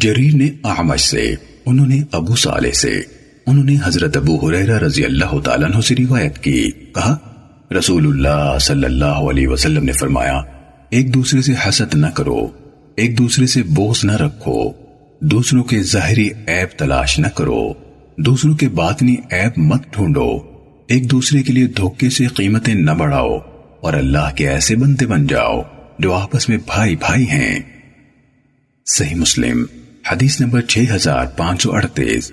جریر نے اعمش سے، انہوں نے ابو صالح سے، انہوں نے حضرت ابو حریرہ رضی اللہ تعالیٰ عنہ سے روایت کی۔ کہا، رسول اللہ صلی اللہ علیہ وسلم نے فرمایا، ایک دوسرے سے حسد نہ کرو، ایک دوسرے سے بوس نہ رکھو، دوسروں کے ظاہری عیب تلاش نہ کرو، دوسروں کے باطنی عیب مت ڈھونڈو، ایک دوسرے کے لیے دھوکے سے قیمتیں نہ بڑھاؤ، اور اللہ کے ایسے بندے بن جاؤ جو آپس میں بھائی بھائی ہیں۔ صحیح مسلم۔ حدیث نمبر 6538